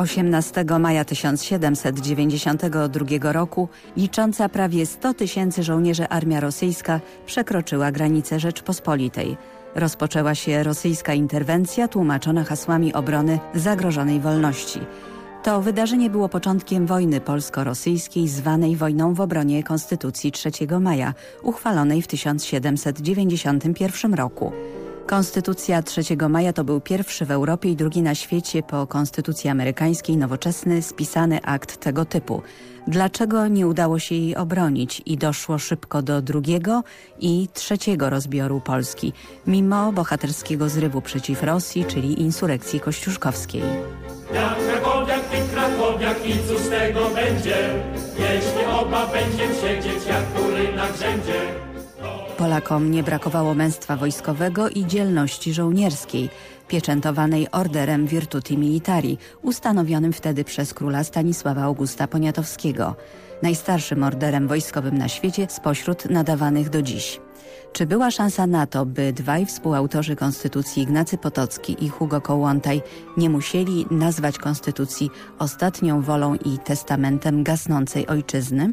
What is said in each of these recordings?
18 maja 1792 roku licząca prawie 100 tysięcy żołnierzy armia rosyjska przekroczyła granice Rzeczpospolitej. Rozpoczęła się rosyjska interwencja tłumaczona hasłami obrony zagrożonej wolności. To wydarzenie było początkiem wojny polsko-rosyjskiej zwanej wojną w obronie Konstytucji 3 maja, uchwalonej w 1791 roku. Konstytucja 3 maja to był pierwszy w Europie i drugi na świecie po konstytucji amerykańskiej nowoczesny spisany akt tego typu. Dlaczego nie udało się jej obronić i doszło szybko do drugiego i trzeciego rozbioru Polski, mimo bohaterskiego zrywu przeciw Rosji, czyli insurekcji kościuszkowskiej? Jak krakowiak, ty krakowiak i co z tego będzie, jeśli oba będziemy siedzieć jak kury na grzędzie. Polakom nie brakowało męstwa wojskowego i dzielności żołnierskiej, pieczętowanej orderem Virtuti Militari, ustanowionym wtedy przez króla Stanisława Augusta Poniatowskiego, najstarszym orderem wojskowym na świecie spośród nadawanych do dziś. Czy była szansa na to, by dwaj współautorzy Konstytucji Ignacy Potocki i Hugo Kołłątaj nie musieli nazwać Konstytucji ostatnią wolą i testamentem gasnącej ojczyzny?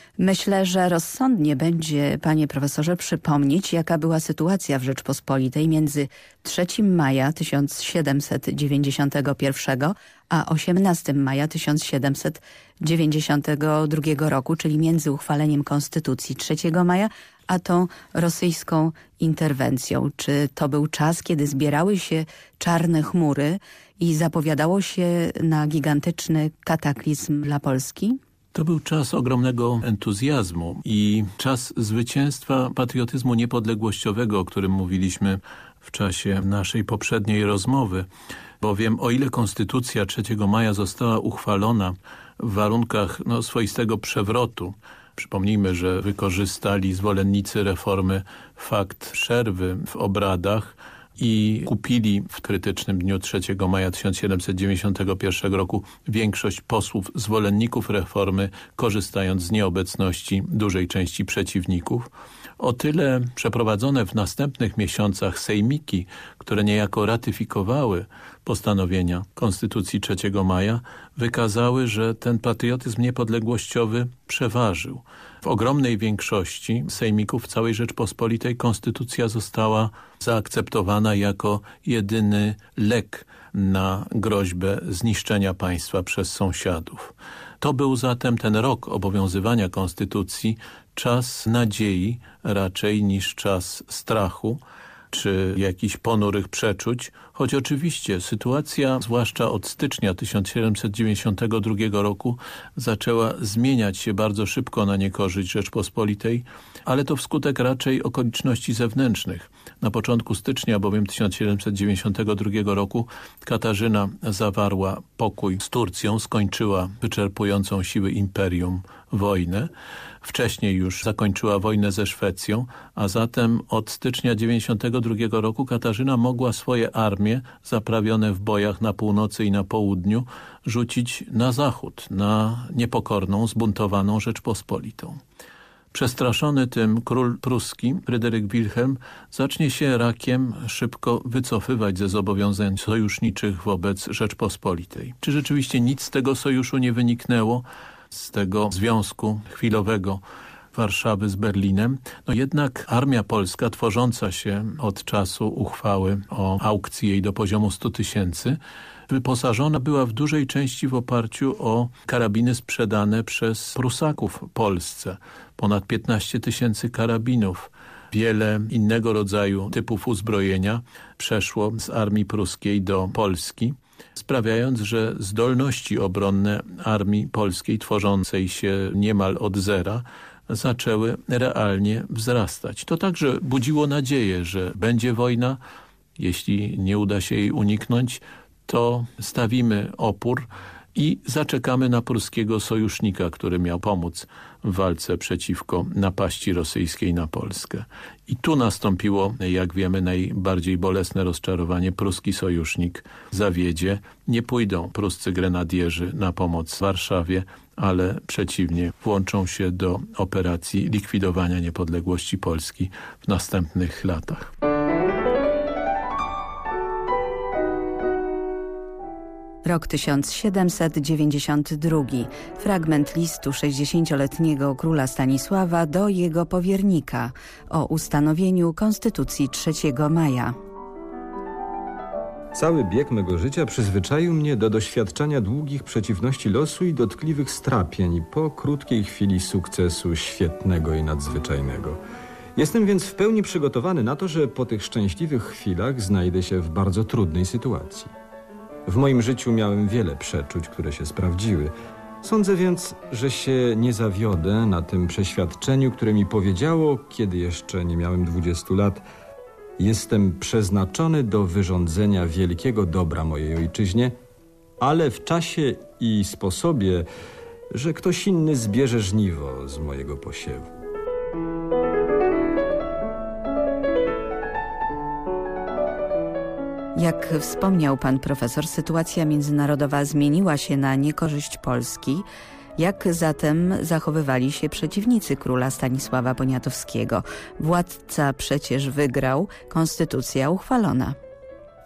Myślę, że rozsądnie będzie, panie profesorze, przypomnieć, jaka była sytuacja w Rzeczpospolitej między 3 maja 1791 a 18 maja 1792 roku, czyli między uchwaleniem Konstytucji 3 maja, a tą rosyjską interwencją. Czy to był czas, kiedy zbierały się czarne chmury i zapowiadało się na gigantyczny kataklizm dla Polski? To był czas ogromnego entuzjazmu i czas zwycięstwa patriotyzmu niepodległościowego, o którym mówiliśmy w czasie naszej poprzedniej rozmowy. Bowiem o ile Konstytucja 3 maja została uchwalona w warunkach no, swoistego przewrotu, Przypomnijmy, że wykorzystali zwolennicy reformy fakt przerwy w obradach i kupili w krytycznym dniu 3 maja 1791 roku większość posłów zwolenników reformy, korzystając z nieobecności dużej części przeciwników. O tyle przeprowadzone w następnych miesiącach sejmiki, które niejako ratyfikowały postanowienia Konstytucji 3 maja, wykazały, że ten patriotyzm niepodległościowy przeważył. W ogromnej większości sejmików całej Rzeczpospolitej konstytucja została zaakceptowana jako jedyny lek na groźbę zniszczenia państwa przez sąsiadów. To był zatem ten rok obowiązywania konstytucji czas nadziei raczej niż czas strachu, czy jakichś ponurych przeczuć, choć oczywiście sytuacja, zwłaszcza od stycznia 1792 roku, zaczęła zmieniać się bardzo szybko na niekorzyść Rzeczpospolitej, ale to wskutek raczej okoliczności zewnętrznych. Na początku stycznia bowiem 1792 roku Katarzyna zawarła pokój z Turcją, skończyła wyczerpującą siły imperium wojnę. Wcześniej już zakończyła wojnę ze Szwecją, a zatem od stycznia 92 roku Katarzyna mogła swoje armie zaprawione w bojach na północy i na południu rzucić na zachód, na niepokorną, zbuntowaną Rzeczpospolitą. Przestraszony tym król pruski, Fryderyk Wilhelm, zacznie się rakiem szybko wycofywać ze zobowiązań sojuszniczych wobec Rzeczpospolitej. Czy rzeczywiście nic z tego sojuszu nie wyniknęło? z tego związku chwilowego Warszawy z Berlinem. No jednak armia polska tworząca się od czasu uchwały o aukcji jej do poziomu 100 tysięcy wyposażona była w dużej części w oparciu o karabiny sprzedane przez Prusaków Polsce. Ponad 15 tysięcy karabinów. Wiele innego rodzaju typów uzbrojenia przeszło z armii pruskiej do Polski sprawiając, że zdolności obronne armii polskiej tworzącej się niemal od zera zaczęły realnie wzrastać. To także budziło nadzieję, że będzie wojna, jeśli nie uda się jej uniknąć, to stawimy opór i zaczekamy na pruskiego sojusznika, który miał pomóc w walce przeciwko napaści rosyjskiej na Polskę. I tu nastąpiło, jak wiemy, najbardziej bolesne rozczarowanie. Pruski sojusznik zawiedzie. Nie pójdą pruscy grenadierzy na pomoc Warszawie, ale przeciwnie, włączą się do operacji likwidowania niepodległości Polski w następnych latach. Rok 1792. Fragment listu 60-letniego króla Stanisława do jego powiernika o ustanowieniu Konstytucji 3 maja. Cały bieg mego życia przyzwyczaił mnie do doświadczania długich przeciwności losu i dotkliwych strapień po krótkiej chwili sukcesu świetnego i nadzwyczajnego. Jestem więc w pełni przygotowany na to, że po tych szczęśliwych chwilach znajdę się w bardzo trudnej sytuacji. W moim życiu miałem wiele przeczuć, które się sprawdziły. Sądzę więc, że się nie zawiodę na tym przeświadczeniu, które mi powiedziało, kiedy jeszcze nie miałem 20 lat, jestem przeznaczony do wyrządzenia wielkiego dobra mojej ojczyźnie, ale w czasie i sposobie, że ktoś inny zbierze żniwo z mojego posiewu. Jak wspomniał pan profesor, sytuacja międzynarodowa zmieniła się na niekorzyść Polski. Jak zatem zachowywali się przeciwnicy króla Stanisława Poniatowskiego? Władca przecież wygrał, konstytucja uchwalona.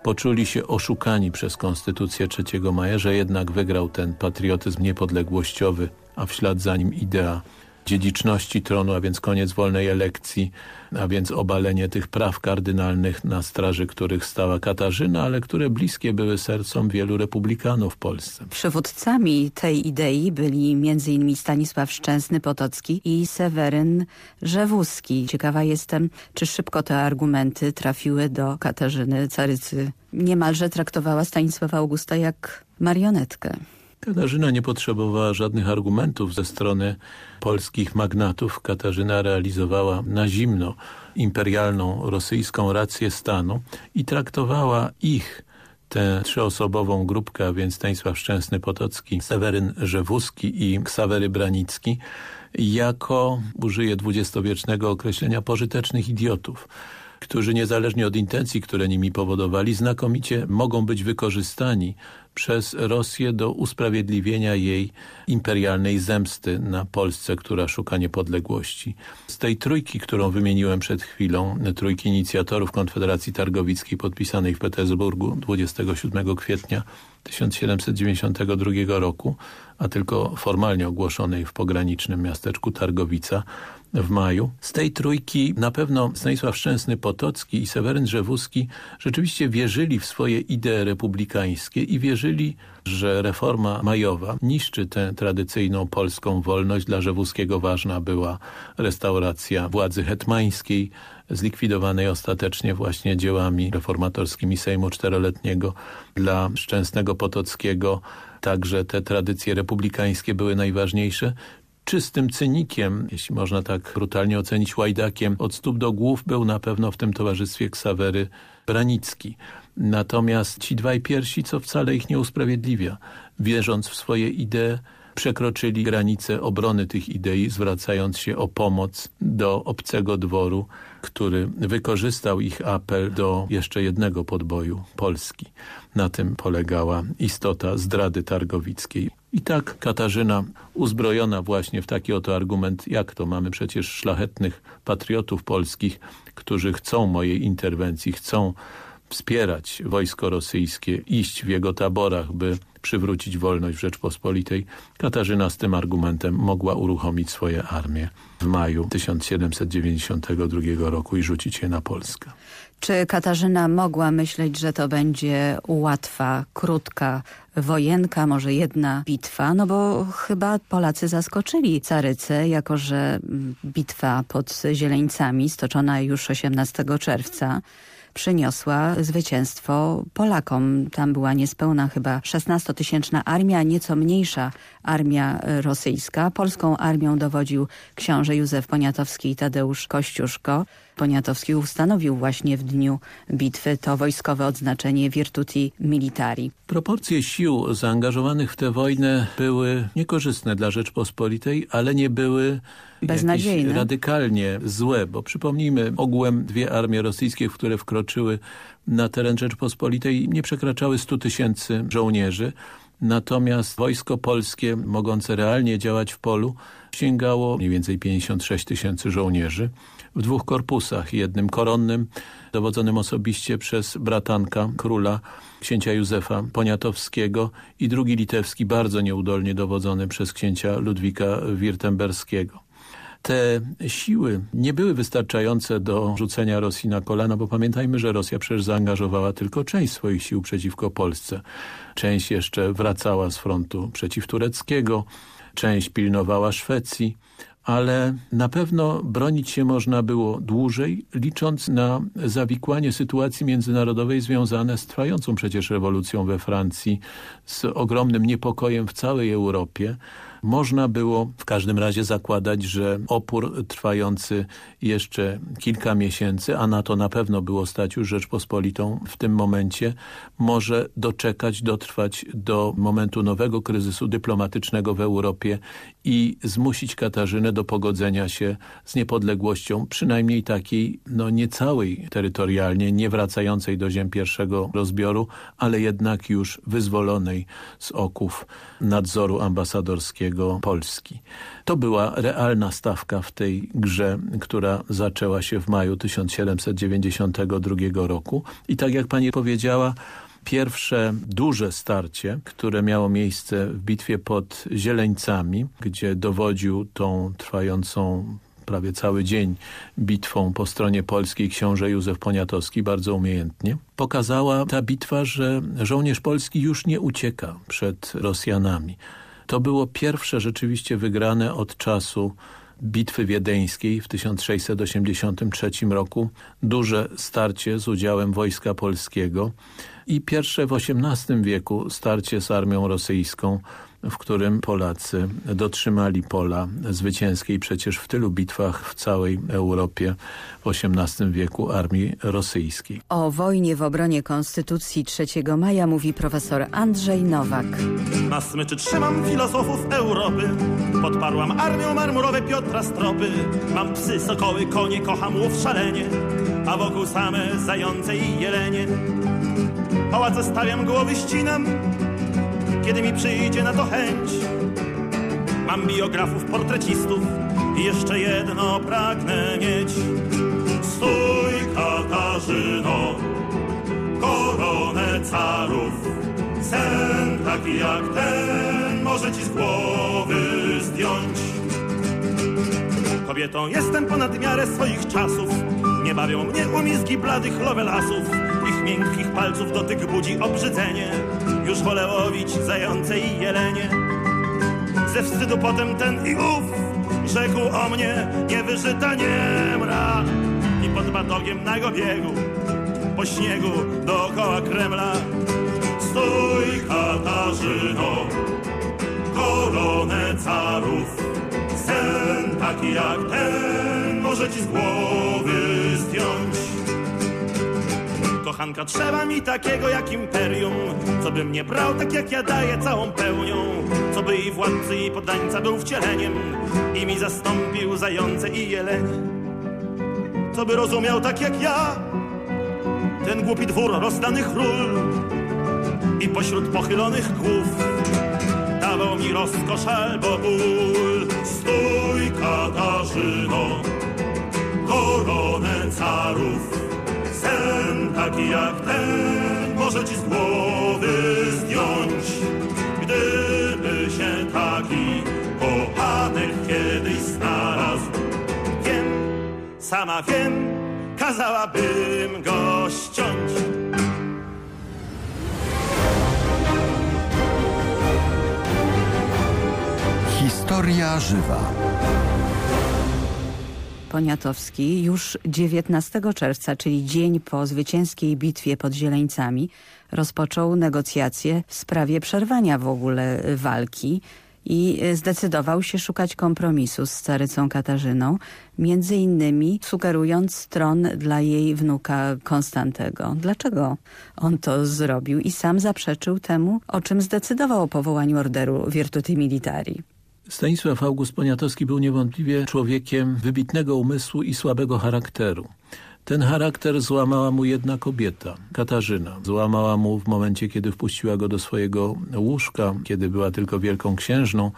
Poczuli się oszukani przez konstytucję 3 maja, że jednak wygrał ten patriotyzm niepodległościowy, a w ślad za nim idea dziedziczności tronu, a więc koniec wolnej elekcji, a więc obalenie tych praw kardynalnych, na straży których stała Katarzyna, ale które bliskie były sercom wielu republikanów w Polsce. Przywódcami tej idei byli m.in. Stanisław Szczęsny-Potocki i Seweryn Rzewuski. Ciekawa jestem, czy szybko te argumenty trafiły do Katarzyny Carycy. Niemalże traktowała Stanisława Augusta jak marionetkę. Katarzyna nie potrzebowała żadnych argumentów ze strony polskich magnatów. Katarzyna realizowała na zimno imperialną rosyjską rację stanu i traktowała ich tę trzyosobową grupkę, a więc Stanisław Szczęsny-Potocki, Seweryn Rzewuski i Ksawery Branicki, jako, użyję dwudziestowiecznego określenia, pożytecznych idiotów którzy niezależnie od intencji, które nimi powodowali, znakomicie mogą być wykorzystani przez Rosję do usprawiedliwienia jej imperialnej zemsty na Polsce, która szuka niepodległości. Z tej trójki, którą wymieniłem przed chwilą, trójki inicjatorów Konfederacji Targowickiej podpisanej w Petersburgu 27 kwietnia 1792 roku, a tylko formalnie ogłoszonej w pogranicznym miasteczku Targowica, w maju. Z tej trójki na pewno Stanisław Szczęsny-Potocki i Seweryn Drzewuski rzeczywiście wierzyli w swoje idee republikańskie i wierzyli, że reforma majowa niszczy tę tradycyjną polską wolność. Dla Rzewuskiego ważna była restauracja władzy hetmańskiej, zlikwidowanej ostatecznie właśnie dziełami reformatorskimi Sejmu Czteroletniego. Dla Szczęsnego Potockiego także te tradycje republikańskie były najważniejsze czystym cynikiem, jeśli można tak brutalnie ocenić łajdakiem, od stóp do głów był na pewno w tym towarzystwie Ksawery Branicki. Natomiast ci dwaj piersi, co wcale ich nie usprawiedliwia, wierząc w swoje idee, przekroczyli granice obrony tych idei, zwracając się o pomoc do obcego dworu, który wykorzystał ich apel do jeszcze jednego podboju Polski. Na tym polegała istota zdrady targowickiej. I tak Katarzyna, uzbrojona właśnie w taki oto argument, jak to mamy przecież szlachetnych patriotów polskich, którzy chcą mojej interwencji, chcą wspierać wojsko rosyjskie, iść w jego taborach, by przywrócić wolność w Rzeczpospolitej, Katarzyna z tym argumentem mogła uruchomić swoje armię w maju 1792 roku i rzucić je na Polskę. Czy Katarzyna mogła myśleć, że to będzie łatwa, krótka wojenka, może jedna bitwa? No bo chyba Polacy zaskoczyli Carycę, jako że bitwa pod Zieleńcami, stoczona już 18 czerwca, przyniosła zwycięstwo Polakom. Tam była niespełna chyba 16-tysięczna armia, nieco mniejsza armia rosyjska. Polską armią dowodził książę Józef Poniatowski i Tadeusz Kościuszko. Poniatowski ustanowił właśnie w dniu bitwy to wojskowe odznaczenie Virtuti Militari. Proporcje sił zaangażowanych w tę wojnę były niekorzystne dla Rzeczpospolitej, ale nie były Beznadziejne. radykalnie złe, bo przypomnijmy, ogółem dwie armie rosyjskie, które wkroczyły na teren Rzeczpospolitej nie przekraczały 100 tysięcy żołnierzy, natomiast wojsko polskie mogące realnie działać w polu sięgało mniej więcej 56 tysięcy żołnierzy w dwóch korpusach, jednym koronnym dowodzonym osobiście przez bratanka króla księcia Józefa Poniatowskiego i drugi litewski bardzo nieudolnie dowodzony przez księcia Ludwika Wirtemberskiego. Te siły nie były wystarczające do rzucenia Rosji na kolana, bo pamiętajmy, że Rosja przecież zaangażowała tylko część swoich sił przeciwko Polsce. Część jeszcze wracała z frontu przeciwtureckiego, część pilnowała Szwecji, ale na pewno bronić się można było dłużej, licząc na zawikłanie sytuacji międzynarodowej związane z trwającą przecież rewolucją we Francji, z ogromnym niepokojem w całej Europie, można było w każdym razie zakładać, że opór trwający jeszcze kilka miesięcy, a na to na pewno było stać już Rzeczpospolitą w tym momencie, może doczekać, dotrwać do momentu nowego kryzysu dyplomatycznego w Europie i zmusić Katarzynę do pogodzenia się z niepodległością, przynajmniej takiej no niecałej terytorialnie, nie wracającej do ziem pierwszego rozbioru, ale jednak już wyzwolonej z oków nadzoru ambasadorskiego Polski. To była realna stawka w tej grze, która zaczęła się w maju 1792 roku i tak jak pani powiedziała, pierwsze duże starcie, które miało miejsce w bitwie pod Zieleńcami, gdzie dowodził tą trwającą prawie cały dzień bitwą po stronie polskiej książę Józef Poniatowski, bardzo umiejętnie. Pokazała ta bitwa, że żołnierz polski już nie ucieka przed Rosjanami. To było pierwsze rzeczywiście wygrane od czasu Bitwy Wiedeńskiej w 1683 roku, duże starcie z udziałem Wojska Polskiego i pierwsze w XVIII wieku starcie z armią rosyjską w którym Polacy dotrzymali pola zwycięskiej przecież w tylu bitwach w całej Europie w XVIII wieku armii rosyjskiej. O wojnie w obronie Konstytucji 3 maja mówi profesor Andrzej Nowak. Na smyczy trzymam filozofów Europy, podparłam armią marmurowe Piotra Stropy. Mam psy, sokoły, konie, kocham łów szalenie, a wokół same zające i jelenie. Pałace stawiam, głowy ścinam, kiedy mi przyjdzie na to chęć. Mam biografów, portrecistów i jeszcze jedno pragnę mieć. Stój Katarzyno, koronę carów, sen taki jak ten może ci z głowy zdjąć. Kobietą jestem ponad miarę swoich czasów, nie bawią mnie umizgi bladych lowelasów, ich miękkich palców dotyk budzi obrzydzenie. Już wolę łowić zające i jelenie. Ze wstydu potem ten i ów rzekł o mnie niewyżyta niemra. I pod batogiem nago biegu po śniegu dookoła Kremla. Stój Katarzyno, koronę carów. Sen taki jak ten może ci z głowy Kochanka trzeba mi takiego jak imperium, co by mnie brał tak jak ja daję całą pełnią, co by i władcy i poddańca był wcieleniem i mi zastąpił zające i jelenie. Co by rozumiał tak jak ja, ten głupi dwór rozdanych ról i pośród pochylonych głów dawał mi rozkosz albo ból. Stój Katarzyno, koronę carów, sen taki jak ten może ci z głowy zdjąć. Gdyby się taki kochanek kiedyś znalazł, wiem, sama wiem, kazałabym go ściąć. Historia żywa. Poniatowski już 19 czerwca, czyli dzień po zwycięskiej bitwie pod Zieleńcami, rozpoczął negocjacje w sprawie przerwania w ogóle walki i e, zdecydował się szukać kompromisu z carycą Katarzyną, między innymi sugerując tron dla jej wnuka Konstantego. Dlaczego on to zrobił i sam zaprzeczył temu, o czym zdecydował o powołaniu orderu Virtuti Militari? Stanisław August Poniatowski był niewątpliwie człowiekiem wybitnego umysłu i słabego charakteru. Ten charakter złamała mu jedna kobieta, Katarzyna. Złamała mu w momencie, kiedy wpuściła go do swojego łóżka, kiedy była tylko wielką księżną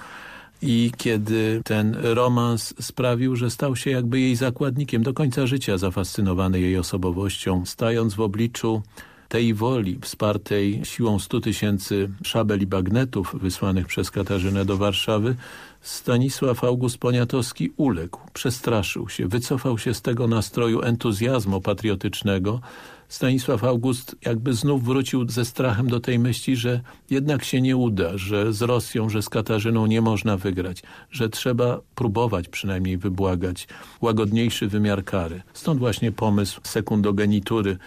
i kiedy ten romans sprawił, że stał się jakby jej zakładnikiem do końca życia, zafascynowany jej osobowością, stając w obliczu tej woli wspartej siłą 100 tysięcy szabel i bagnetów wysłanych przez Katarzynę do Warszawy, Stanisław August Poniatowski uległ, przestraszył się, wycofał się z tego nastroju entuzjazmu patriotycznego. Stanisław August jakby znów wrócił ze strachem do tej myśli, że jednak się nie uda, że z Rosją, że z Katarzyną nie można wygrać, że trzeba próbować przynajmniej wybłagać łagodniejszy wymiar kary. Stąd właśnie pomysł sekundogenitury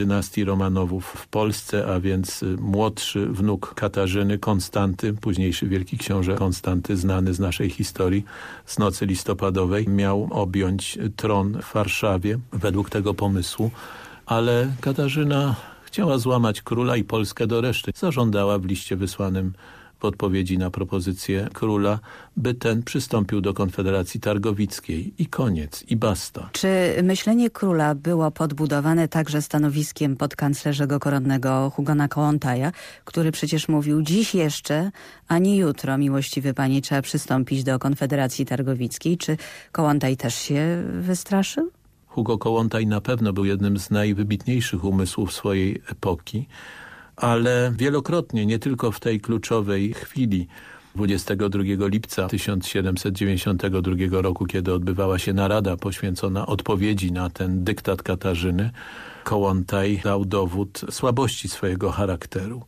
dynastii Romanowów w Polsce, a więc y, młodszy wnuk Katarzyny, Konstanty, późniejszy wielki książę Konstanty, znany z naszej historii z nocy listopadowej, miał objąć tron w Warszawie według tego pomysłu, ale Katarzyna chciała złamać króla i Polskę do reszty. Zażądała w liście wysłanym odpowiedzi na propozycję króla, by ten przystąpił do Konfederacji Targowickiej i koniec, i basta. Czy myślenie króla było podbudowane także stanowiskiem podkanclerzego koronnego Hugona Kołątaja, który przecież mówił dziś jeszcze, ani jutro, miłościwy panie, trzeba przystąpić do Konfederacji Targowickiej. Czy Kołątaj też się wystraszył? Hugo Kołątaj na pewno był jednym z najwybitniejszych umysłów swojej epoki ale wielokrotnie, nie tylko w tej kluczowej chwili, 22 lipca 1792 roku, kiedy odbywała się narada poświęcona odpowiedzi na ten dyktat Katarzyny, Kołątaj dał dowód słabości swojego charakteru.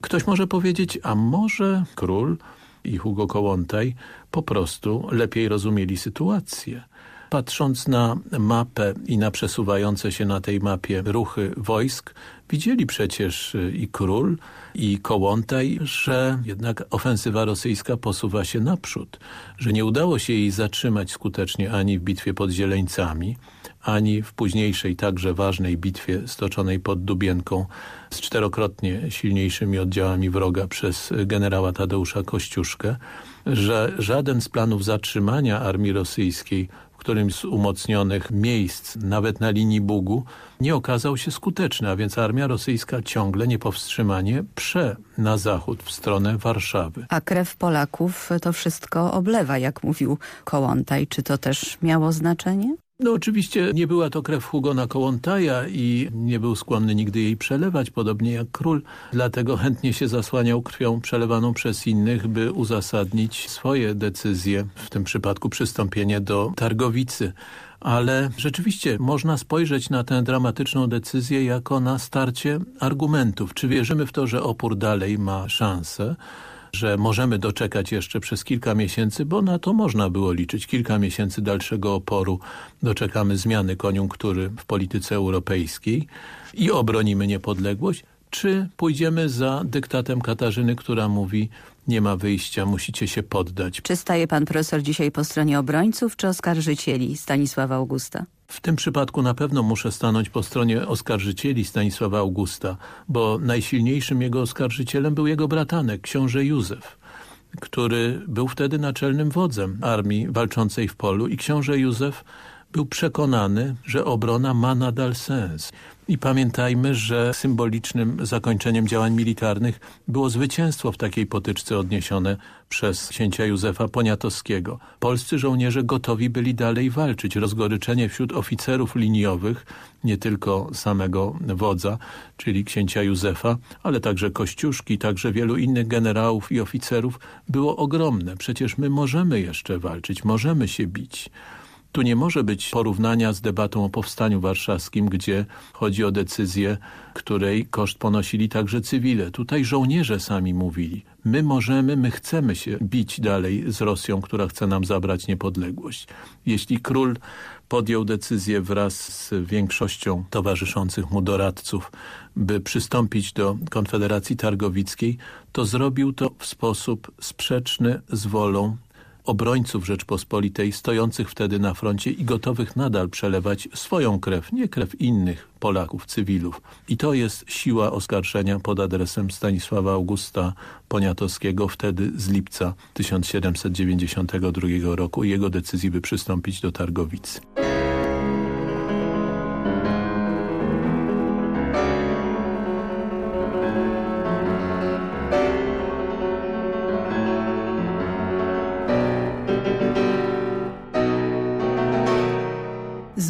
Ktoś może powiedzieć, a może król i Hugo Kołątaj po prostu lepiej rozumieli sytuację. Patrząc na mapę i na przesuwające się na tej mapie ruchy wojsk, widzieli przecież y, i król, i Kołątaj, że jednak ofensywa rosyjska posuwa się naprzód, że nie udało się jej zatrzymać skutecznie ani w bitwie pod Zieleńcami, ani w późniejszej także ważnej bitwie stoczonej pod Dubienką z czterokrotnie silniejszymi oddziałami wroga przez generała Tadeusza Kościuszkę, że żaden z planów zatrzymania armii rosyjskiej którymś z umocnionych miejsc, nawet na linii Bugu, nie okazał się skuteczny, a więc armia rosyjska ciągle niepowstrzymanie prze na zachód w stronę Warszawy. A krew Polaków to wszystko oblewa, jak mówił Kołątaj. Czy to też miało znaczenie? No oczywiście nie była to krew Hugona Kołątaja i nie był skłonny nigdy jej przelewać, podobnie jak król. Dlatego chętnie się zasłaniał krwią przelewaną przez innych, by uzasadnić swoje decyzje, w tym przypadku przystąpienie do Targowicy. Ale rzeczywiście można spojrzeć na tę dramatyczną decyzję jako na starcie argumentów. Czy wierzymy w to, że opór dalej ma szansę? Że możemy doczekać jeszcze przez kilka miesięcy, bo na to można było liczyć. Kilka miesięcy dalszego oporu doczekamy zmiany koniunktury w polityce europejskiej i obronimy niepodległość, czy pójdziemy za dyktatem Katarzyny, która mówi nie ma wyjścia, musicie się poddać. Czy staje pan profesor dzisiaj po stronie obrońców czy oskarżycieli Stanisława Augusta? W tym przypadku na pewno muszę stanąć po stronie oskarżycieli Stanisława Augusta, bo najsilniejszym jego oskarżycielem był jego bratanek, książę Józef który był wtedy naczelnym wodzem armii walczącej w polu i książę Józef był przekonany, że obrona ma nadal sens. I pamiętajmy, że symbolicznym zakończeniem działań militarnych było zwycięstwo w takiej potyczce odniesione przez księcia Józefa Poniatowskiego. Polscy żołnierze gotowi byli dalej walczyć. Rozgoryczenie wśród oficerów liniowych, nie tylko samego wodza, czyli księcia Józefa, ale także Kościuszki, także wielu innych generałów i oficerów było ogromne. Przecież my możemy jeszcze walczyć, możemy się bić. Tu nie może być porównania z debatą o powstaniu warszawskim, gdzie chodzi o decyzję, której koszt ponosili także cywile. Tutaj żołnierze sami mówili, my możemy, my chcemy się bić dalej z Rosją, która chce nam zabrać niepodległość. Jeśli król podjął decyzję wraz z większością towarzyszących mu doradców, by przystąpić do Konfederacji Targowickiej, to zrobił to w sposób sprzeczny z wolą obrońców Rzeczpospolitej stojących wtedy na froncie i gotowych nadal przelewać swoją krew, nie krew innych Polaków, cywilów. I to jest siła oskarżenia pod adresem Stanisława Augusta Poniatowskiego wtedy z lipca 1792 roku i jego decyzji, by przystąpić do Targowicy.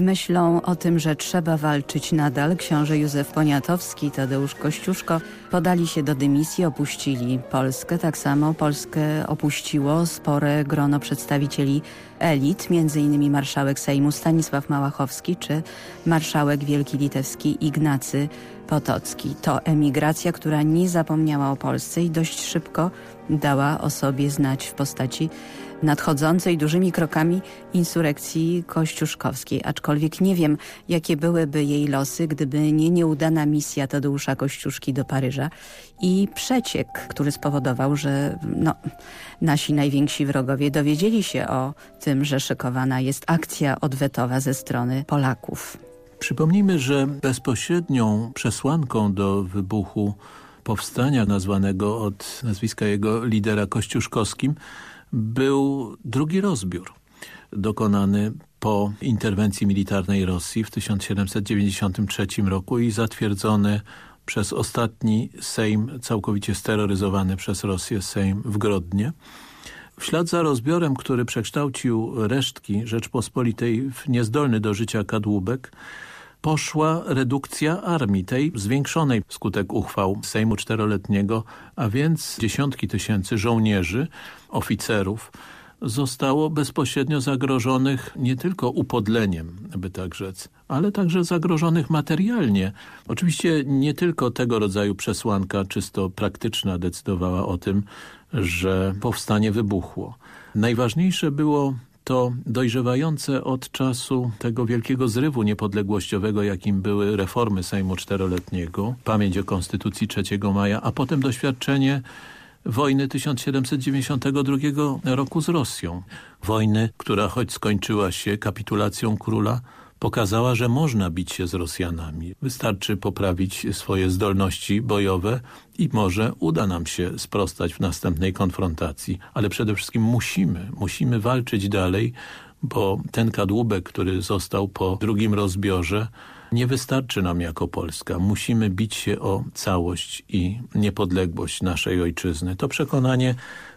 Myślą o tym, że trzeba walczyć nadal, książę Józef Poniatowski i Tadeusz Kościuszko podali się do dymisji, opuścili Polskę. Tak samo Polskę opuściło spore grono przedstawicieli elit, innymi marszałek Sejmu Stanisław Małachowski czy marszałek Wielki Litewski Ignacy Potocki. To emigracja, która nie zapomniała o Polsce i dość szybko dała o sobie znać w postaci nadchodzącej dużymi krokami insurekcji kościuszkowskiej. Aczkolwiek nie wiem, jakie byłyby jej losy, gdyby nie nieudana misja Tadeusza Kościuszki do Paryża i przeciek, który spowodował, że no, nasi najwięksi wrogowie dowiedzieli się o tym, że szykowana jest akcja odwetowa ze strony Polaków. Przypomnijmy, że bezpośrednią przesłanką do wybuchu powstania nazwanego od nazwiska jego lidera Kościuszkowskim był drugi rozbiór dokonany po interwencji militarnej Rosji w 1793 roku i zatwierdzony przez ostatni Sejm całkowicie steroryzowany przez Rosję Sejm w Grodnie. W ślad za rozbiorem, który przekształcił resztki Rzeczpospolitej w niezdolny do życia kadłubek, poszła redukcja armii, tej zwiększonej wskutek uchwał Sejmu Czteroletniego, a więc dziesiątki tysięcy żołnierzy, oficerów, zostało bezpośrednio zagrożonych nie tylko upodleniem, by tak rzec, ale także zagrożonych materialnie. Oczywiście nie tylko tego rodzaju przesłanka czysto praktyczna decydowała o tym, że powstanie wybuchło. Najważniejsze było to dojrzewające od czasu tego wielkiego zrywu niepodległościowego, jakim były reformy Sejmu Czteroletniego, pamięć o Konstytucji 3 maja, a potem doświadczenie wojny 1792 roku z Rosją. Wojny, która choć skończyła się kapitulacją króla, pokazała, że można bić się z Rosjanami. Wystarczy poprawić swoje zdolności bojowe i może uda nam się sprostać w następnej konfrontacji. Ale przede wszystkim musimy, musimy walczyć dalej, bo ten kadłubek, który został po drugim rozbiorze, nie wystarczy nam jako Polska. Musimy bić się o całość i niepodległość naszej ojczyzny. To przekonanie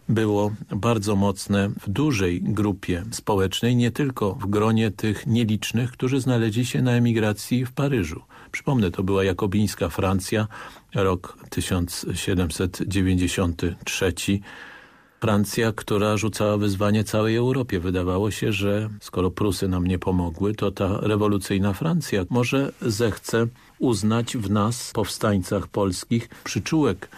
było bardzo mocne w dużej grupie społecznej, nie tylko w gronie tych nielicznych, którzy znaleźli się na emigracji w Paryżu. Przypomnę, to była jakobińska Francja, rok 1793. Francja, która rzucała wyzwanie całej Europie. Wydawało się, że skoro Prusy nam nie pomogły, to ta rewolucyjna Francja może zechce uznać w nas, powstańcach polskich, przyczółek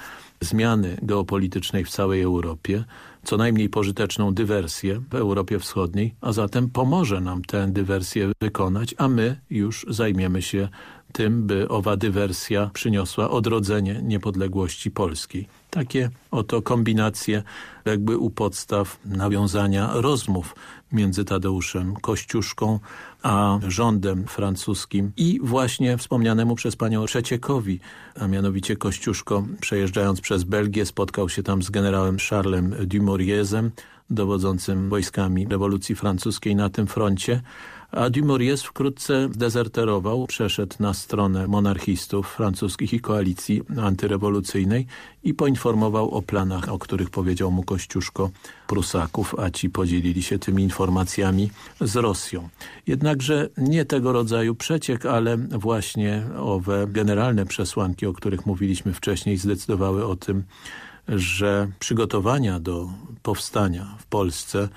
zmiany geopolitycznej w całej Europie, co najmniej pożyteczną dywersję w Europie Wschodniej, a zatem pomoże nam tę dywersję wykonać, a my już zajmiemy się tym, by owa dywersja przyniosła odrodzenie niepodległości polskiej. Takie oto kombinacje jakby u podstaw nawiązania rozmów między Tadeuszem Kościuszką a rządem francuskim i właśnie wspomnianemu przez panią Przeciekowi, a mianowicie Kościuszko przejeżdżając przez Belgię spotkał się tam z generałem Charlesem Dumouriezem, dowodzącym wojskami rewolucji francuskiej na tym froncie, a Dumouriez wkrótce dezerterował, przeszedł na stronę monarchistów francuskich i koalicji antyrewolucyjnej i poinformował o planach, o których powiedział mu Kościuszko Prusaków, a ci podzielili się tymi informacjami z Rosją. Jednakże nie tego rodzaju przeciek, ale właśnie owe generalne przesłanki, o których mówiliśmy wcześniej, zdecydowały o tym, że przygotowania do powstania w Polsce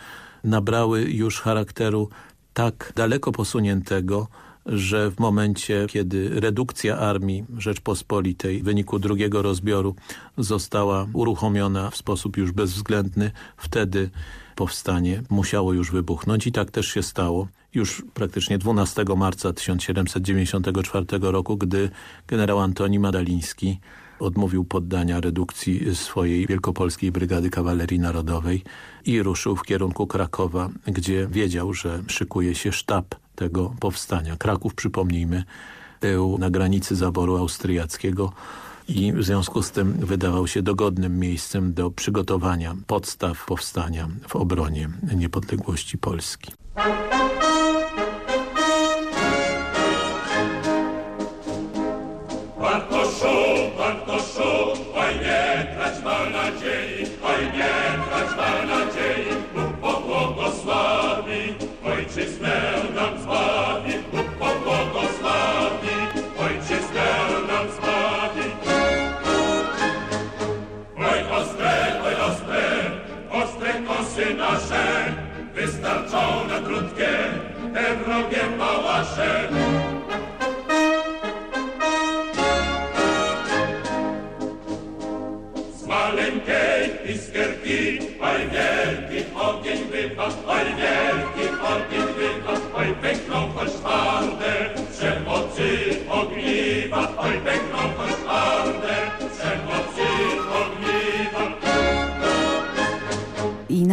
nabrały już charakteru tak daleko posuniętego, że w momencie, kiedy redukcja armii Rzeczpospolitej w wyniku drugiego rozbioru została uruchomiona w sposób już bezwzględny, wtedy powstanie musiało już wybuchnąć i tak też się stało. Już praktycznie 12 marca 1794 roku, gdy generał Antoni Madaliński odmówił poddania redukcji swojej Wielkopolskiej Brygady Kawalerii Narodowej i ruszył w kierunku Krakowa, gdzie wiedział, że szykuje się sztab tego powstania. Kraków, przypomnijmy, był na granicy zaboru austriackiego i w związku z tym wydawał się dogodnym miejscem do przygotowania podstaw powstania w obronie niepodległości Polski. ojczyznę.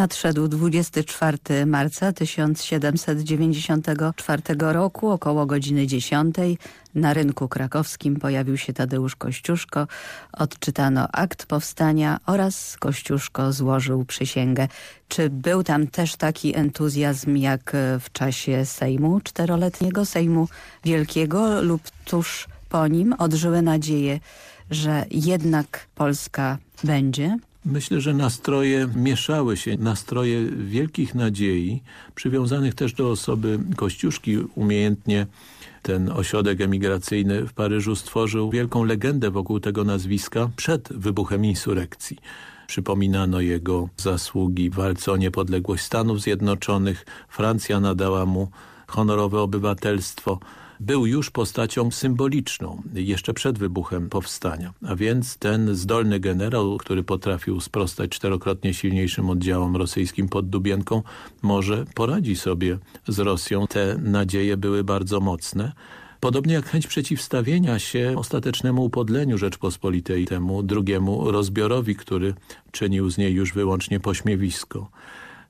Nadszedł 24 marca 1794 roku około godziny 10. Na rynku krakowskim pojawił się Tadeusz Kościuszko, odczytano akt powstania oraz Kościuszko złożył przysięgę. Czy był tam też taki entuzjazm jak w czasie Sejmu czteroletniego, Sejmu Wielkiego lub tuż po nim odżyły nadzieje, że jednak Polska będzie? Myślę, że nastroje mieszały się, nastroje wielkich nadziei, przywiązanych też do osoby Kościuszki. Umiejętnie ten ośrodek emigracyjny w Paryżu stworzył wielką legendę wokół tego nazwiska przed wybuchem insurekcji. Przypominano jego zasługi w walce o niepodległość Stanów Zjednoczonych. Francja nadała mu honorowe obywatelstwo był już postacią symboliczną jeszcze przed wybuchem powstania. A więc ten zdolny generał, który potrafił sprostać czterokrotnie silniejszym oddziałom rosyjskim pod Dubienką, może poradzi sobie z Rosją. Te nadzieje były bardzo mocne. Podobnie jak chęć przeciwstawienia się ostatecznemu upodleniu Rzeczpospolitej, temu drugiemu rozbiorowi, który czynił z niej już wyłącznie pośmiewisko.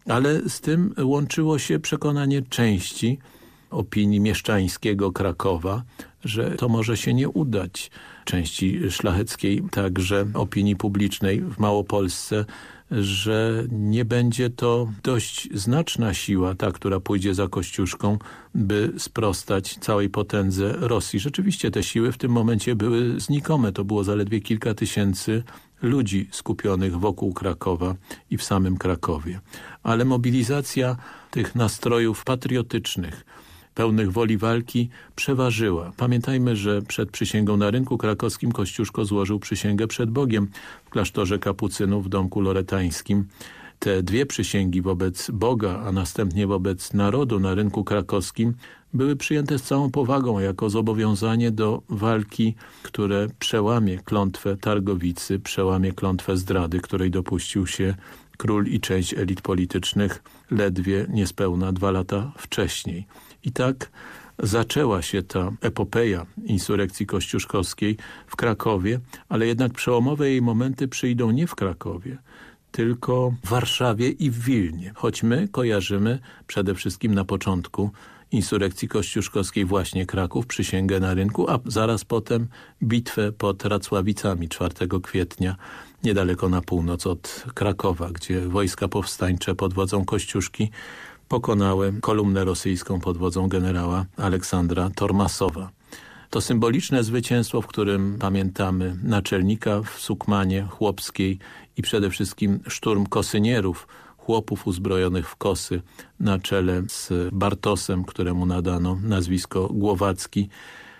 Ale z tym łączyło się przekonanie części opinii mieszczańskiego Krakowa, że to może się nie udać części szlacheckiej, także opinii publicznej w Małopolsce, że nie będzie to dość znaczna siła, ta, która pójdzie za Kościuszką, by sprostać całej potędze Rosji. Rzeczywiście te siły w tym momencie były znikome. To było zaledwie kilka tysięcy ludzi skupionych wokół Krakowa i w samym Krakowie. Ale mobilizacja tych nastrojów patriotycznych, pełnych woli walki przeważyła. Pamiętajmy, że przed przysięgą na rynku krakowskim Kościuszko złożył przysięgę przed Bogiem w klasztorze kapucynów w domku loretańskim. Te dwie przysięgi wobec Boga, a następnie wobec narodu na rynku krakowskim były przyjęte z całą powagą jako zobowiązanie do walki, które przełamie klątwę Targowicy, przełamie klątwę zdrady, której dopuścił się król i część elit politycznych ledwie niespełna dwa lata wcześniej. I tak zaczęła się ta epopeja insurekcji kościuszkowskiej w Krakowie, ale jednak przełomowe jej momenty przyjdą nie w Krakowie, tylko w Warszawie i w Wilnie. Choć my kojarzymy przede wszystkim na początku insurekcji kościuszkowskiej właśnie Kraków, przysięgę na rynku, a zaraz potem bitwę pod Racławicami 4 kwietnia, niedaleko na północ od Krakowa, gdzie wojska powstańcze pod wodzą Kościuszki pokonały kolumnę rosyjską pod wodzą generała Aleksandra Tormasowa. To symboliczne zwycięstwo, w którym pamiętamy naczelnika w Sukmanie Chłopskiej i przede wszystkim szturm kosynierów, chłopów uzbrojonych w kosy na czele z Bartosem, któremu nadano nazwisko Głowacki.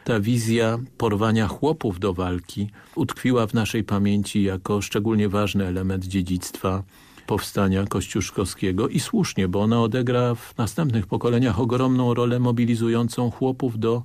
Ta wizja porwania chłopów do walki utkwiła w naszej pamięci jako szczególnie ważny element dziedzictwa powstania kościuszkowskiego i słusznie, bo ona odegra w następnych pokoleniach ogromną rolę mobilizującą chłopów do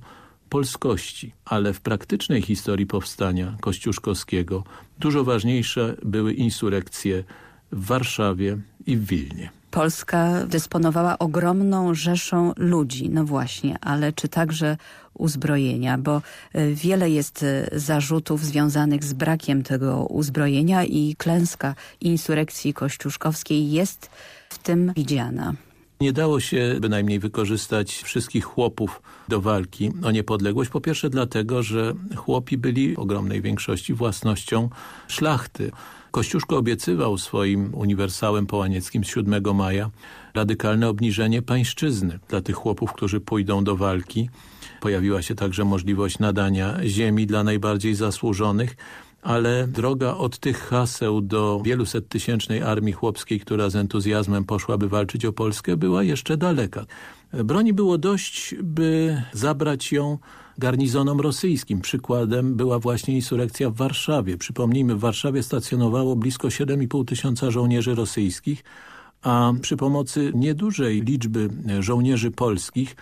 polskości, ale w praktycznej historii powstania kościuszkowskiego dużo ważniejsze były insurekcje w Warszawie i w Wilnie. Polska dysponowała ogromną rzeszą ludzi, no właśnie, ale czy także uzbrojenia, bo e, wiele jest e, zarzutów związanych z brakiem tego uzbrojenia i klęska insurekcji kościuszkowskiej jest w tym widziana. Nie dało się bynajmniej wykorzystać wszystkich chłopów do walki o niepodległość. Po pierwsze dlatego, że chłopi byli w ogromnej większości własnością szlachty. Kościuszko obiecywał swoim uniwersałem połanieckim z 7 maja radykalne obniżenie pańszczyzny dla tych chłopów, którzy pójdą do walki. Pojawiła się także możliwość nadania ziemi dla najbardziej zasłużonych, ale droga od tych haseł do wieluset tysięcznej armii chłopskiej, która z entuzjazmem poszłaby walczyć o Polskę, była jeszcze daleka. Broni było dość, by zabrać ją garnizonom rosyjskim. Przykładem była właśnie insurekcja w Warszawie. Przypomnijmy, w Warszawie stacjonowało blisko 7,5 tysiąca żołnierzy rosyjskich, a przy pomocy niedużej liczby żołnierzy polskich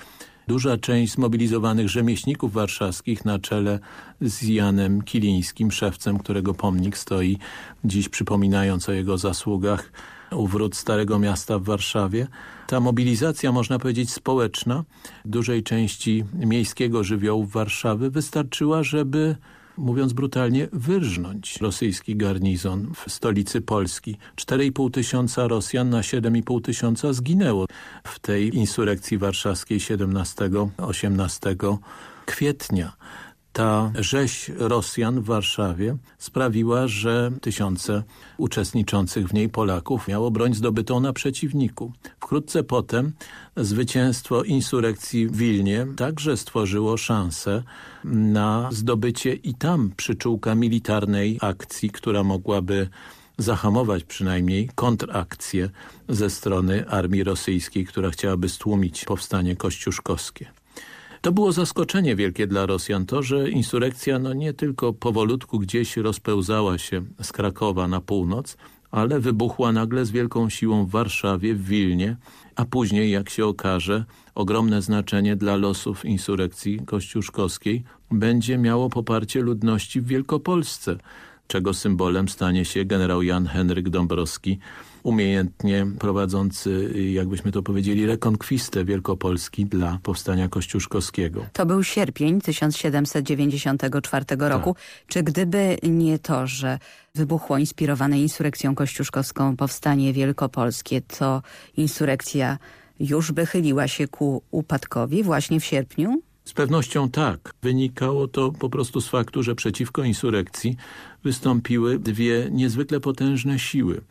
duża część zmobilizowanych rzemieślników warszawskich na czele z Janem Kilińskim, szewcem, którego pomnik stoi dziś przypominając o jego zasługach u wrót Starego Miasta w Warszawie. Ta mobilizacja, można powiedzieć społeczna, dużej części miejskiego żywiołu Warszawy wystarczyła, żeby mówiąc brutalnie, wyrżnąć rosyjski garnizon w stolicy Polski. 4,5 tysiąca Rosjan na 7,5 tysiąca zginęło w tej insurekcji warszawskiej 17-18 kwietnia ta rzeź Rosjan w Warszawie sprawiła, że tysiące uczestniczących w niej Polaków miało broń zdobytą na przeciwniku. Wkrótce potem zwycięstwo insurekcji w Wilnie także stworzyło szansę na zdobycie i tam przyczółka militarnej akcji, która mogłaby zahamować przynajmniej kontrakcję ze strony armii rosyjskiej, która chciałaby stłumić powstanie kościuszkowskie. To było zaskoczenie wielkie dla Rosjan, to, że insurekcja no nie tylko powolutku gdzieś rozpełzała się z Krakowa na północ, ale wybuchła nagle z wielką siłą w Warszawie, w Wilnie, a później, jak się okaże, ogromne znaczenie dla losów insurekcji kościuszkowskiej będzie miało poparcie ludności w Wielkopolsce, czego symbolem stanie się generał Jan Henryk Dąbrowski, umiejętnie prowadzący, jakbyśmy to powiedzieli, rekonkwistę Wielkopolski dla powstania kościuszkowskiego. To był sierpień 1794 roku. Tak. Czy gdyby nie to, że wybuchło inspirowane insurekcją kościuszkowską powstanie wielkopolskie, to insurekcja już by chyliła się ku upadkowi właśnie w sierpniu? Z pewnością tak. Wynikało to po prostu z faktu, że przeciwko insurekcji wystąpiły dwie niezwykle potężne siły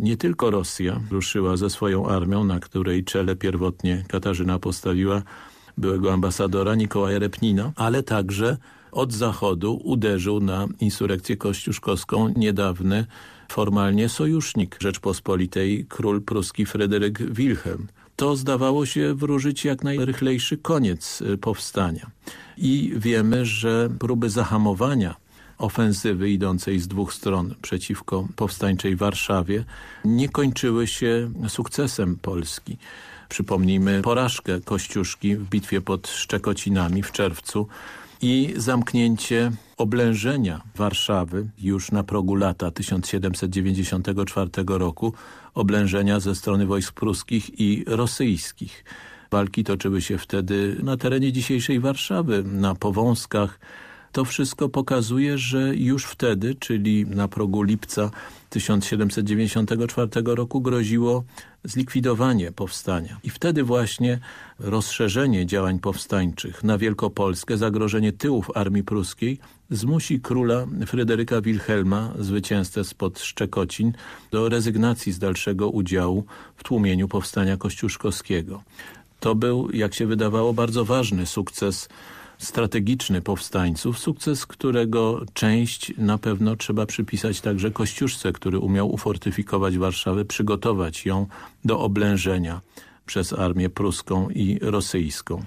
nie tylko Rosja ruszyła ze swoją armią, na której czele pierwotnie Katarzyna postawiła byłego ambasadora Nikołaja Repnina, ale także od zachodu uderzył na insurekcję kościuszkowską niedawny formalnie sojusznik Rzeczpospolitej, król pruski Fryderyk Wilhelm. To zdawało się wróżyć jak najrychlejszy koniec y, powstania. I wiemy, że próby zahamowania ofensywy idącej z dwóch stron przeciwko powstańczej Warszawie nie kończyły się sukcesem Polski. Przypomnijmy porażkę Kościuszki w bitwie pod Szczekocinami w czerwcu i zamknięcie oblężenia Warszawy już na progu lata 1794 roku, oblężenia ze strony wojsk pruskich i rosyjskich. Walki toczyły się wtedy na terenie dzisiejszej Warszawy, na Powązkach, to wszystko pokazuje, że już wtedy, czyli na progu lipca 1794 roku groziło zlikwidowanie powstania. I wtedy właśnie rozszerzenie działań powstańczych na Wielkopolskę, zagrożenie tyłów armii pruskiej zmusi króla Fryderyka Wilhelma, zwycięzcę spod Szczekocin, do rezygnacji z dalszego udziału w tłumieniu powstania kościuszkowskiego. To był, jak się wydawało, bardzo ważny sukces strategiczny powstańców, sukces którego część na pewno trzeba przypisać także Kościuszce, który umiał ufortyfikować Warszawę, przygotować ją do oblężenia przez armię pruską i rosyjską.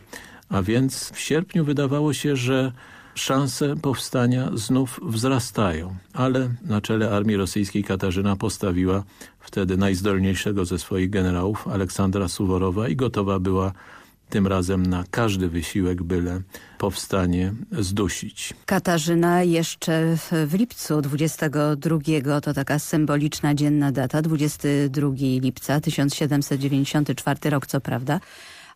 A więc w sierpniu wydawało się, że szanse powstania znów wzrastają, ale na czele armii rosyjskiej Katarzyna postawiła wtedy najzdolniejszego ze swoich generałów, Aleksandra Suworowa i gotowa była tym razem na każdy wysiłek, byle powstanie zdusić. Katarzyna jeszcze w lipcu 22, to taka symboliczna dzienna data, 22 lipca 1794 rok, co prawda,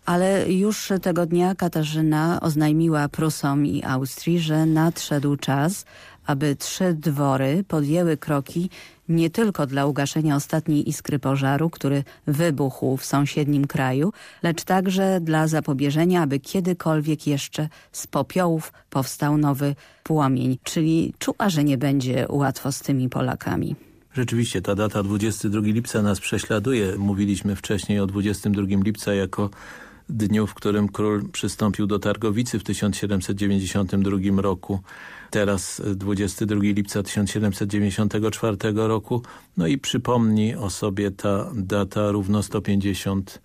ale już tego dnia Katarzyna oznajmiła Prusom i Austrii, że nadszedł czas, aby trzy dwory podjęły kroki nie tylko dla ugaszenia ostatniej iskry pożaru, który wybuchł w sąsiednim kraju, lecz także dla zapobieżenia, aby kiedykolwiek jeszcze z popiołów powstał nowy płomień. Czyli czuła, że nie będzie łatwo z tymi Polakami. Rzeczywiście ta data 22 lipca nas prześladuje. Mówiliśmy wcześniej o 22 lipca jako dniu, w którym król przystąpił do Targowicy w 1792 roku. Teraz 22 lipca 1794 roku. No i przypomni o sobie ta data równo 150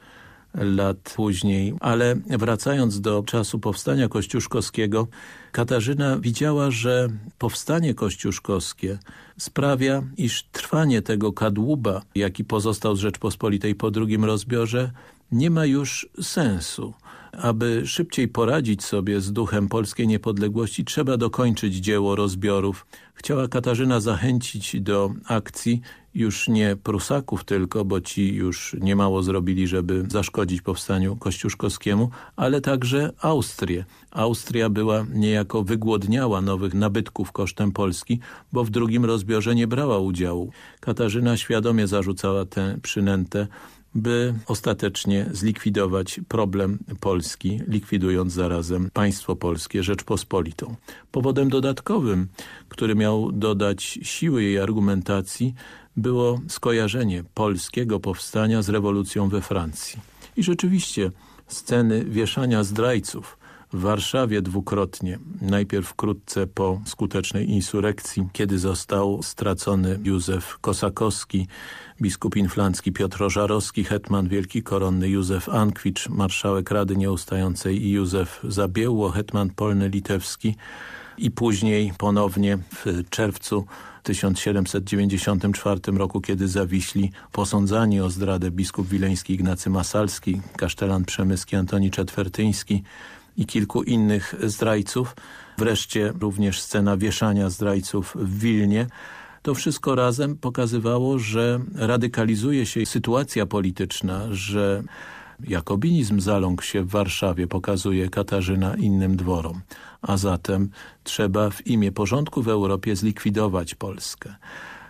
lat później. Ale wracając do czasu powstania kościuszkowskiego, Katarzyna widziała, że powstanie kościuszkowskie sprawia, iż trwanie tego kadłuba, jaki pozostał z Rzeczpospolitej po drugim rozbiorze, nie ma już sensu. Aby szybciej poradzić sobie z duchem polskiej niepodległości, trzeba dokończyć dzieło rozbiorów. Chciała Katarzyna zachęcić do akcji już nie Prusaków tylko, bo ci już niemało zrobili, żeby zaszkodzić powstaniu kościuszkowskiemu, ale także Austrię. Austria była niejako wygłodniała nowych nabytków kosztem Polski, bo w drugim rozbiorze nie brała udziału. Katarzyna świadomie zarzucała tę przynętę by ostatecznie zlikwidować problem Polski, likwidując zarazem państwo polskie, Rzeczpospolitą. Powodem dodatkowym, który miał dodać siły jej argumentacji, było skojarzenie polskiego powstania z rewolucją we Francji. I rzeczywiście sceny wieszania zdrajców w Warszawie dwukrotnie. Najpierw wkrótce po skutecznej insurekcji, kiedy został stracony Józef Kosakowski, biskup inflancki Piotr Ożarowski, hetman wielki koronny Józef Ankwicz, marszałek Rady Nieustającej i Józef Zabiełło, hetman polny litewski i później ponownie w czerwcu 1794 roku, kiedy zawiśli posądzani o zdradę biskup wileński Ignacy Masalski, kasztelan przemyski Antoni Czetwertyński, i kilku innych zdrajców. Wreszcie również scena wieszania zdrajców w Wilnie. To wszystko razem pokazywało, że radykalizuje się sytuacja polityczna, że jakobinizm zaląkł się w Warszawie, pokazuje Katarzyna innym dworom. A zatem trzeba w imię porządku w Europie zlikwidować Polskę.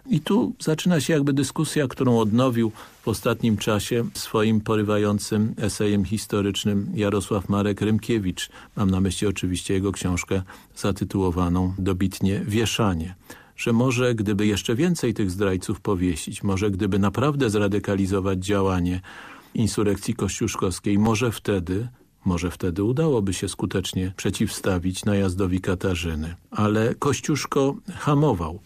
I tu zaczyna się jakby dyskusja, którą odnowił w ostatnim czasie swoim porywającym esejem historycznym Jarosław Marek Rymkiewicz. Mam na myśli oczywiście jego książkę zatytułowaną dobitnie Wieszanie że może gdyby jeszcze więcej tych zdrajców powiesić, może gdyby naprawdę zradykalizować działanie insurekcji kościuszkowskiej, może wtedy może wtedy udałoby się skutecznie przeciwstawić najazdowi Katarzyny. Ale Kościuszko hamował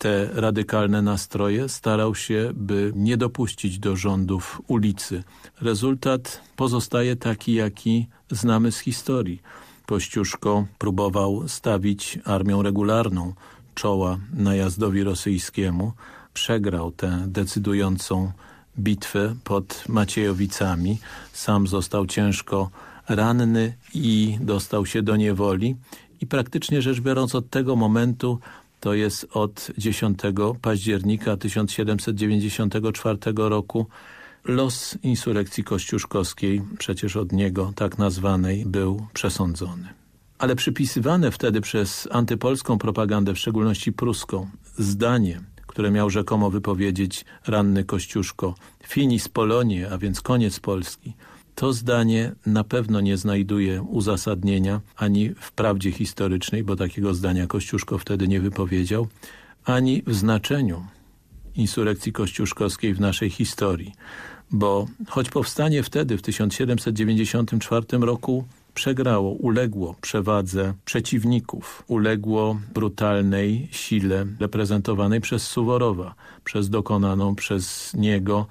te radykalne nastroje, starał się, by nie dopuścić do rządów ulicy. Rezultat pozostaje taki, jaki znamy z historii. Kościuszko próbował stawić armią regularną czoła najazdowi rosyjskiemu. Przegrał tę decydującą bitwę pod Maciejowicami. Sam został ciężko ranny i dostał się do niewoli. I praktycznie rzecz biorąc od tego momentu to jest od 10 października 1794 roku los insurekcji kościuszkowskiej, przecież od niego tak nazwanej, był przesądzony. Ale przypisywane wtedy przez antypolską propagandę, w szczególności pruską, zdanie, które miał rzekomo wypowiedzieć ranny Kościuszko, finis Polonie, a więc koniec Polski, to zdanie na pewno nie znajduje uzasadnienia ani w prawdzie historycznej, bo takiego zdania Kościuszko wtedy nie wypowiedział, ani w znaczeniu insurekcji kościuszkowskiej w naszej historii. Bo choć powstanie wtedy w 1794 roku przegrało, uległo przewadze przeciwników, uległo brutalnej sile reprezentowanej przez Suworowa, przez dokonaną przez niego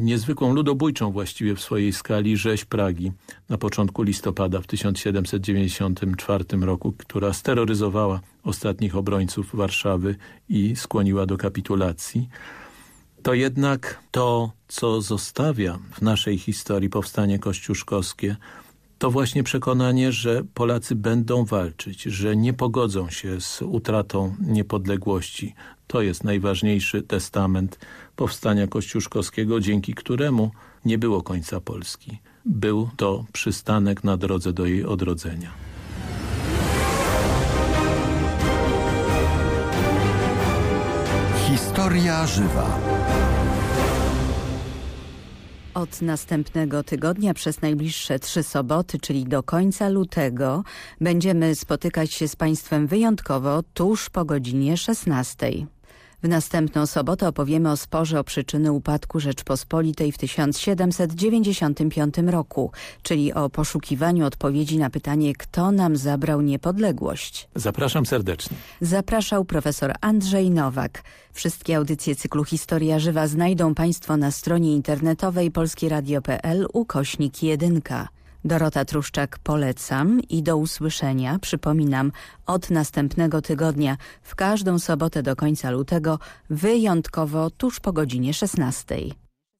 niezwykłą ludobójczą właściwie w swojej skali rzeź Pragi na początku listopada w 1794 roku, która steroryzowała ostatnich obrońców Warszawy i skłoniła do kapitulacji. To jednak to, co zostawia w naszej historii powstanie kościuszkowskie, to właśnie przekonanie, że Polacy będą walczyć, że nie pogodzą się z utratą niepodległości. To jest najważniejszy testament powstania kościuszkowskiego, dzięki któremu nie było końca Polski. Był to przystanek na drodze do jej odrodzenia. Historia żywa. Od następnego tygodnia przez najbliższe trzy soboty, czyli do końca lutego, będziemy spotykać się z Państwem wyjątkowo tuż po godzinie 16. W następną sobotę opowiemy o sporze o przyczyny upadku Rzeczpospolitej w 1795 roku, czyli o poszukiwaniu odpowiedzi na pytanie, kto nam zabrał niepodległość. Zapraszam serdecznie. Zapraszał profesor Andrzej Nowak. Wszystkie audycje cyklu Historia Żywa znajdą Państwo na stronie internetowej polskieradio.pl ukośnik 1. Dorota Truszczak polecam i do usłyszenia, przypominam, od następnego tygodnia w każdą sobotę do końca lutego, wyjątkowo tuż po godzinie 16.